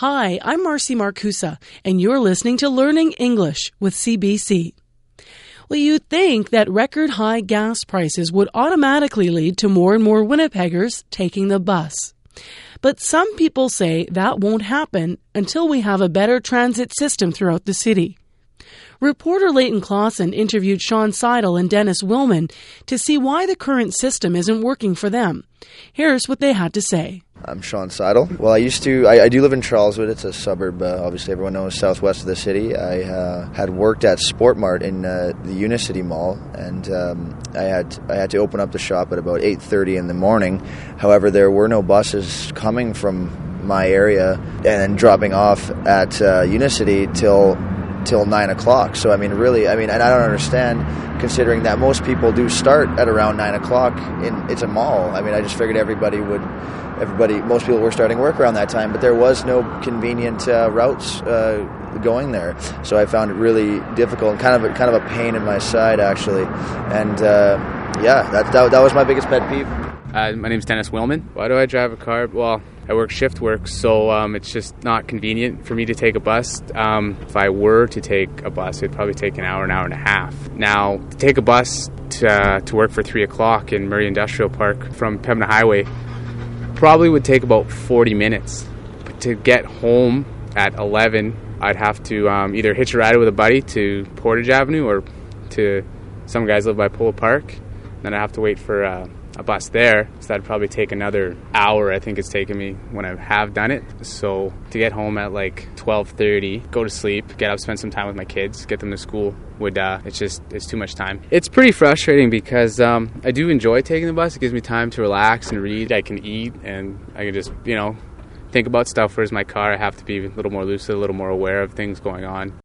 Hi, I'm Marcy Markusa, and you're listening to Learning English with CBC. Well, you'd think that record high gas prices would automatically lead to more and more Winnipeggers taking the bus. But some people say that won't happen until we have a better transit system throughout the city. Reporter Leighton Clausen interviewed Sean Seidel and Dennis Willman to see why the current system isn't working for them. Here's what they had to say. I'm Sean Seidel. Well, I used to, I, I do live in Charleswood. It's a suburb, uh, obviously, everyone knows, southwest of the city. I uh, had worked at Sportmart in uh, the Unicity Mall, and um, I had I had to open up the shop at about 8:30 in the morning. However, there were no buses coming from my area and dropping off at uh, Unicity till till nine o'clock. So I mean, really, I mean, and I don't understand considering that most people do start at around nine o'clock. In it's a mall. I mean, I just figured everybody would, everybody, most people were starting work around that time, but there was no convenient uh, routes uh, going there. So I found it really difficult and kind of a, kind of a pain in my side actually. And uh, yeah, that, that that was my biggest pet peeve. Uh, my is Dennis Willman. Why do I drive a car? Well, I work shift work, so um, it's just not convenient for me to take a bus. Um, if I were to take a bus, it'd probably take an hour, an hour and a half. Now, to take a bus to, uh, to work for 3 o'clock in Murray Industrial Park from Pembina Highway probably would take about 40 minutes. But to get home at 11, I'd have to um, either hitch a ride with a buddy to Portage Avenue or to some guys live by Polo Park. Then I'd have to wait for uh, a bus there, so that'd probably take another hour. I think it's taken me when I have done it. So to get home at like 12:30, go to sleep, get up, spend some time with my kids, get them to school would uh, it's just it's too much time. It's pretty frustrating because um, I do enjoy taking the bus. It gives me time to relax and read. I can eat and I can just you know think about stuff. Whereas my car, I have to be a little more lucid, a little more aware of things going on.